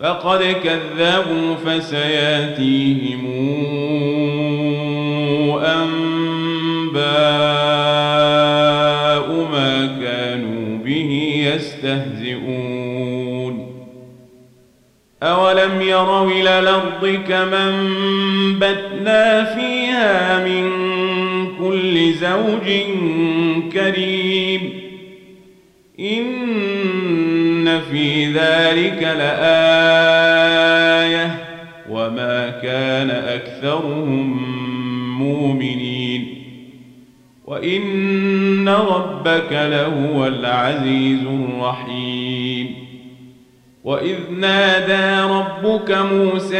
فقد كذبوا فسياتيهم أنباء ما كانوا به يستهزئون. أولم يروا إلى الأرض كما انبتنا فيها من كل زوج كريم؟ ذلك لآية وما كان أكثرهم مؤمنين. وإن ربك لهو العزيز الرحيم. وإذ نادى ربك موسى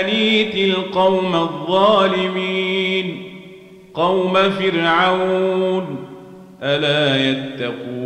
أنيت القوم الظالمين. قوم فرعون ألا يتقون؟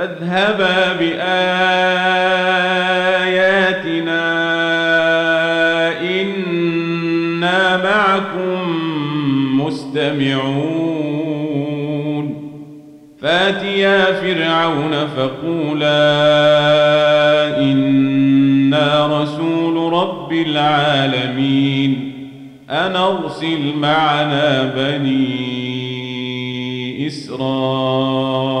فاذهبا بآياتنا إنا معكم مستمعون. فاتيا فرعون فقولا إنا رسول رب العالمين. أن أرسل معنا بني إسرائيل.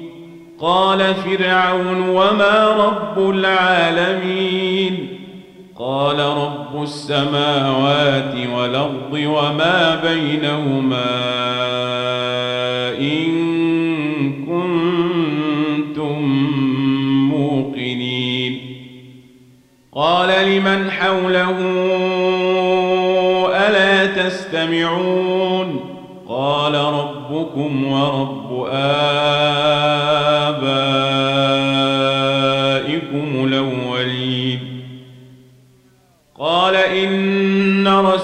قال فرعون وما رب العالمين؟ قال رب السماوات والأرض وما بينهما إن كنتم موقنين. قال لمن حوله ألا تستمعون؟ قال ربكم ورب آبائكم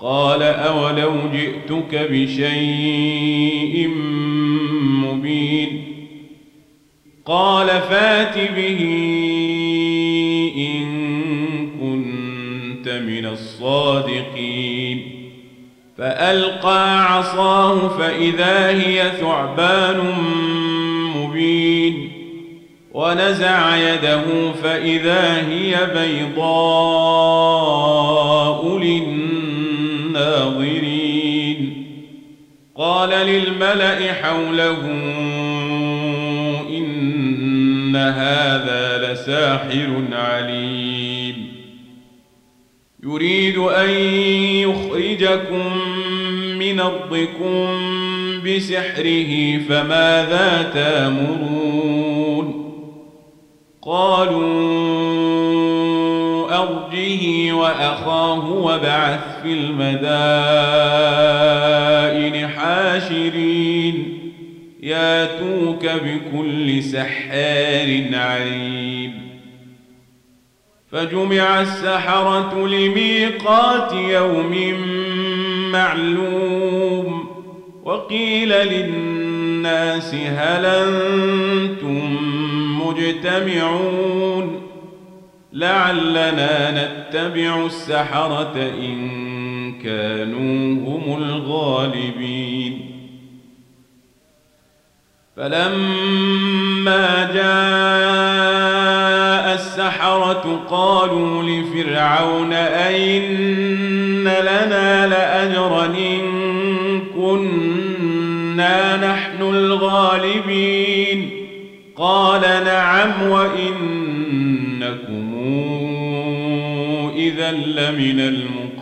قال أولو جئتك بشيء مبين قال فات به إن كنت من الصادقين فألقى عصاه فإذا هي ثعبان مبين ونزع يده فإذا هي بيضاء للناظرين قال للملأ حوله إن هذا لساحر عليم. يريد أن يخرجكم من أرضكم بسحره فماذا تامرون؟ قالوا أرجه وأخاه وبعث في المدائن حاشرين. ياتوك بكل سحار عليم. فجمع السحرة لميقات يوم معلوم. وقيل للناس هل أنتم مجتمعون؟ لعلنا نتبع السحرة إن كانوا هم الغالبين. فلما جاء السحرة قالوا لفرعون أئن لنا لأجرا إن كنا نحن الغالبين؟ قال نعم وإنكم إذا لمن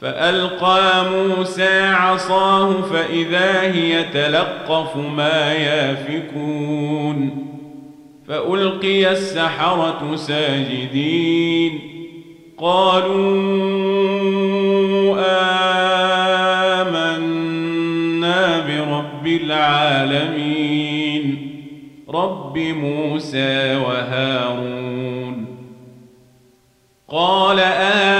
فألقى موسى عصاه فإذا هي تلقف ما يافكون فألقي السحرة ساجدين قالوا آمنا برب العالمين رب موسى وهارون قال آمنتم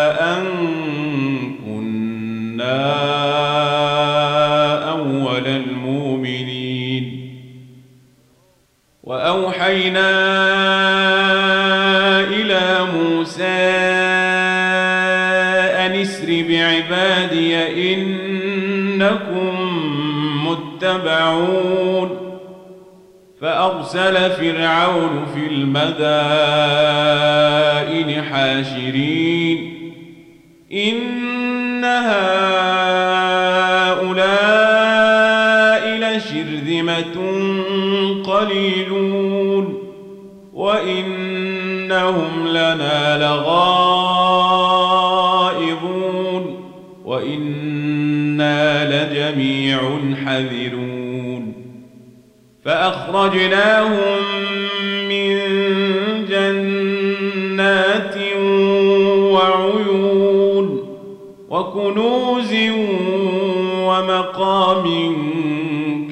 متبعون فأرسل فرعون في المدائن حاشرين إن هؤلاء لشرذمة قليلون وإنهم لنا لغائظون لجميع حذرون. فأخرجناهم من جنات وعيون وكنوز ومقام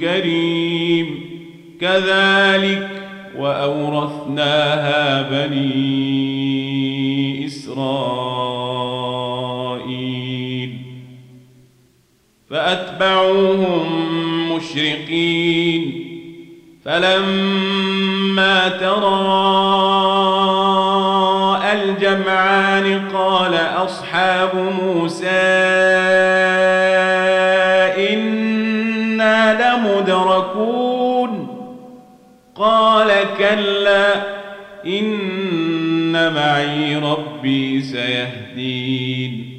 كريم. كذلك وأورثناها بني فأتبعوهم مشرقين. فلما تراءى الجمعان قال أصحاب موسى إنا لمدركون. قال كلا إن معي ربي سيهدين.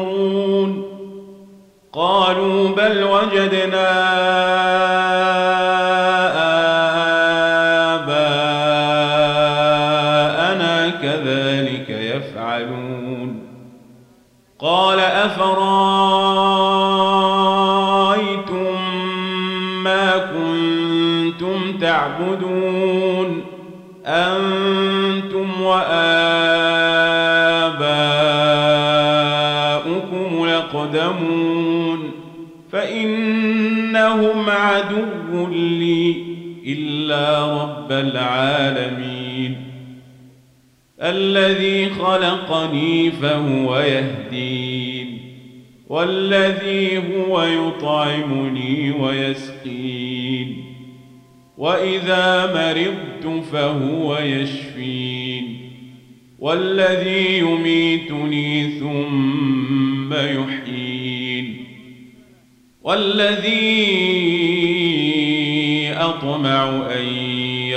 قالوا بل وجدنا آباءنا كذلك يفعلون. قال أفرأيتم ما كنتم تعبدون؟ أنتم خلقني فهو يهدين. والذي هو يطعمني ويسقين. وإذا مرضت فهو يشفين. والذي يميتني ثم يحيين. والذي أطمع أن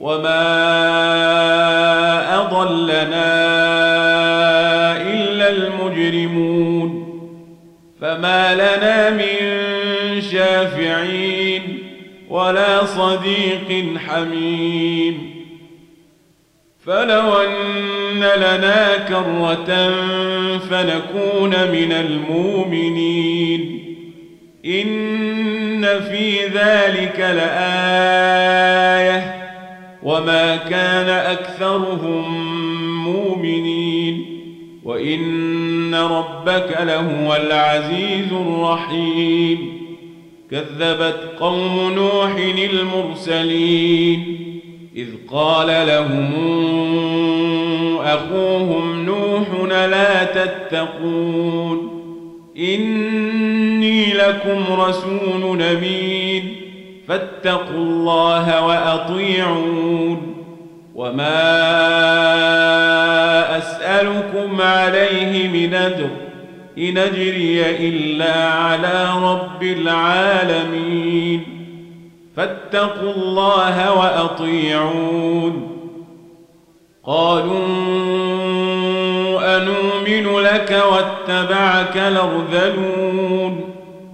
وما أضلنا إلا المجرمون فما لنا من شافعين ولا صديق حميم فلو أن لنا كرة فنكون من المؤمنين إن في ذلك لآية وما كان أكثرهم مؤمنين وإن ربك لهو العزيز الرحيم كذبت قوم نوح المرسلين إذ قال لهم أخوهم نوح لا تتقون إني لكم رسول نبين فاتقوا الله وأطيعون. وما أسألكم عليه من أجر إن أجري إلا على رب العالمين. فاتقوا الله وأطيعون. قالوا أنؤمن لك واتبعك الأرذلون.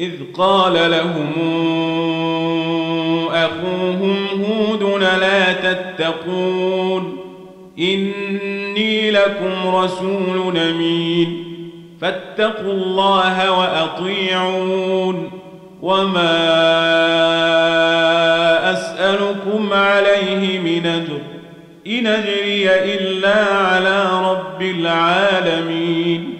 إذ قال لهم أخوهم هود لا تتقون إني لكم رسول أمين فاتقوا الله وأطيعون وما أسألكم عليه من أجر إن أجري إلا على رب العالمين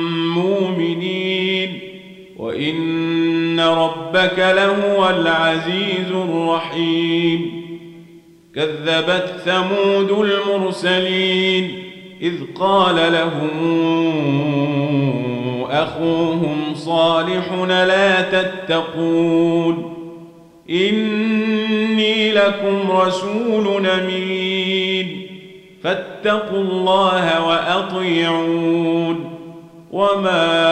ربك لهو العزيز الرحيم. كذبت ثمود المرسلين إذ قال لهم أخوهم صالح لا تتقون. إني لكم رسول أمين. فاتقوا الله وأطيعون. وما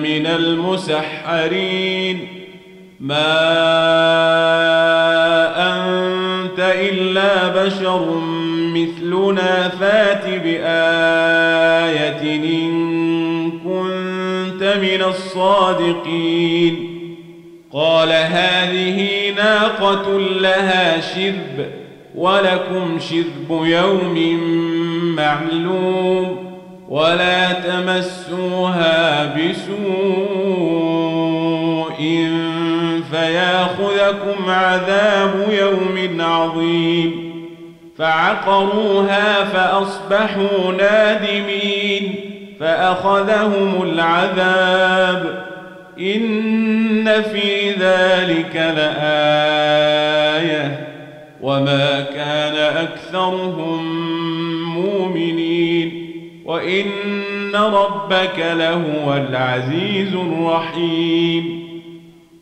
من المسحرين. ما أنت إلا بشر مثلنا فات بآية إن كنت من الصادقين. قال هذه ناقة لها شرب ولكم شرب يوم معلوم. ولا تمسوها بسوء فياخذكم عذاب يوم عظيم. فعقروها فأصبحوا نادمين. فأخذهم العذاب. إن في ذلك لآية. وما كان أكثرهم مؤمنين. وإن ربك لهو العزيز الرحيم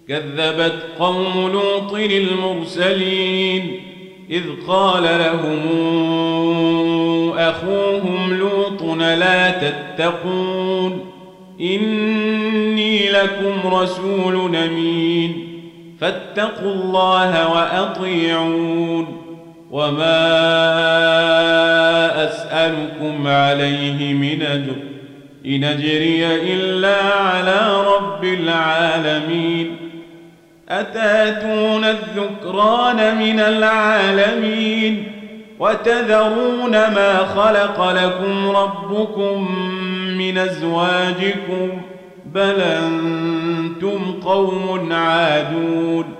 كذبت قوم لوط المرسلين إذ قال لهم أخوهم لوط لا تتقون إني لكم رسول أمين فاتقوا الله وأطيعون وما أسألكم عليه من أجر إن أجري إلا على رب العالمين أتاتون الذكران من العالمين وتذرون ما خلق لكم ربكم من أزواجكم بل أنتم قوم عادون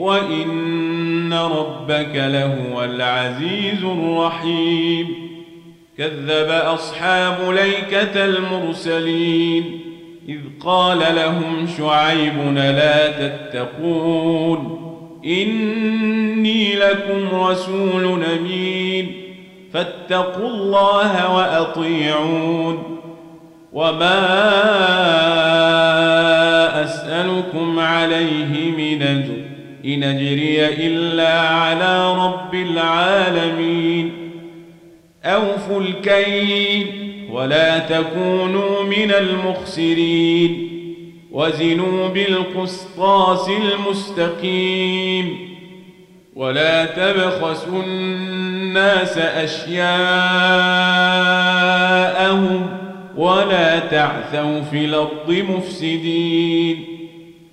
وإن ربك لهو العزيز الرحيم كذب أصحاب ليكة المرسلين إذ قال لهم شعيب لا تتقون إني لكم رسول أمين فاتقوا الله وأطيعون وما أسألكم عليه من أجر إن أجري إلا على رب العالمين. أوفوا الكيل ولا تكونوا من المخسرين. وزنوا بالقسطاس المستقيم. ولا تبخسوا الناس أشياءهم ولا تعثوا في الأرض مفسدين.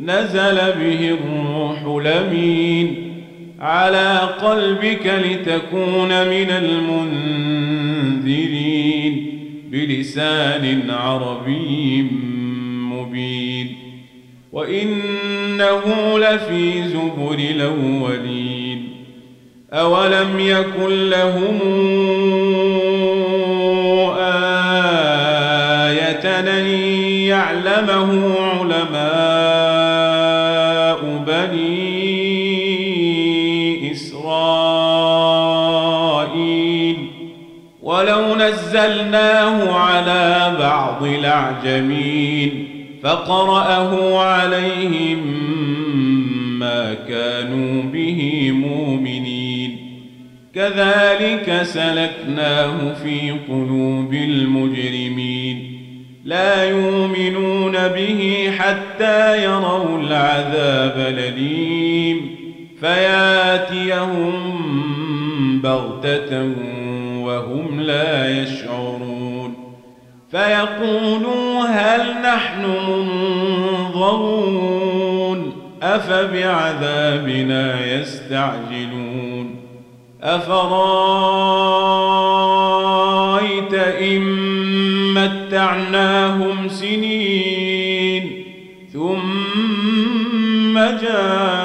نزل به الروح لمين على قلبك لتكون من المنذرين. بلسان عربي مبين. وإنه لفي زبر الأولين. أولم يكن لهم آية يعلمه علماء الأعجمين فقرأه عليهم ما كانوا به مؤمنين. كذلك سلكناه في قلوب المجرمين. لا يؤمنون به حتى يروا العذاب الأليم. فياتيهم بغتة وهم لا يشعرون. فيقولوا هل نحن منظرون؟ أفبعذابنا يستعجلون؟ أفرأيت إن متعناهم سنين ثم جاءهم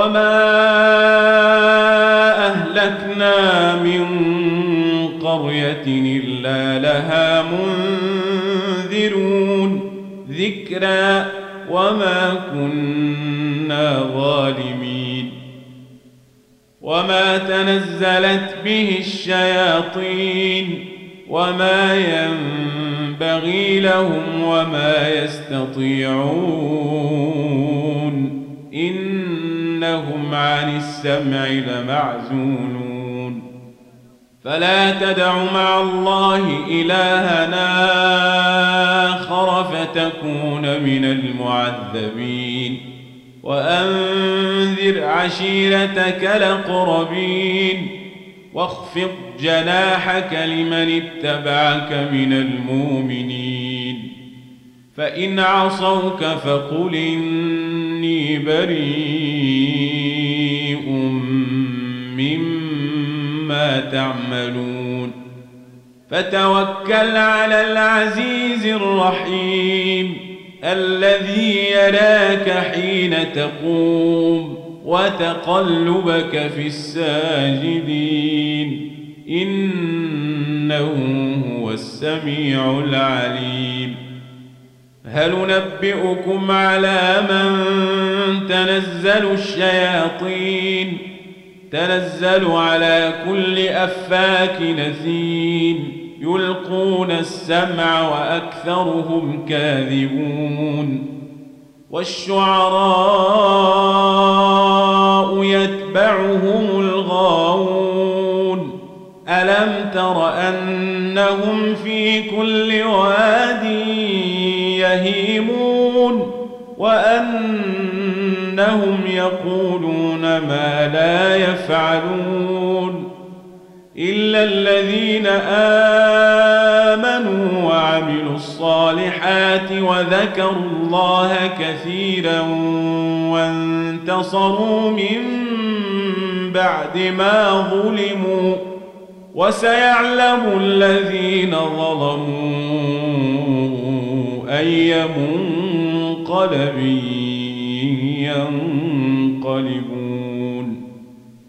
وما أهلكنا من قرية إلا لها منذرون ذكرى وما كنا ظالمين وما تنزلت به الشياطين وما ينبغي لهم وما يستطيعون إنهم عن السمع لمعزولون. فلا تدع مع الله إلهنا آخر فتكون من المعذبين. وأنذر عشيرتك لقربين واخفض جناحك لمن اتبعك من المؤمنين. فإن عصوك فقل إني بريء. تعملون. فتوكل على العزيز الرحيم الذي يراك حين تقوم وتقلبك في الساجدين. إنه هو السميع العليم. هل نبئكم على من تنزل الشياطين. تنزل على كل أفاك نثين يلقون السمع وأكثرهم كاذبون والشعراء يتبعهم الغاوون ألم تر أنهم في كل واد يهيمون وأنهم يقولون ما لا يفعلون إلا الذين آمنوا وعملوا الصالحات وذكروا الله كثيرا وانتصروا من بعد ما ظلموا وسيعلم الذين ظلموا أي منقلب ينقلبون.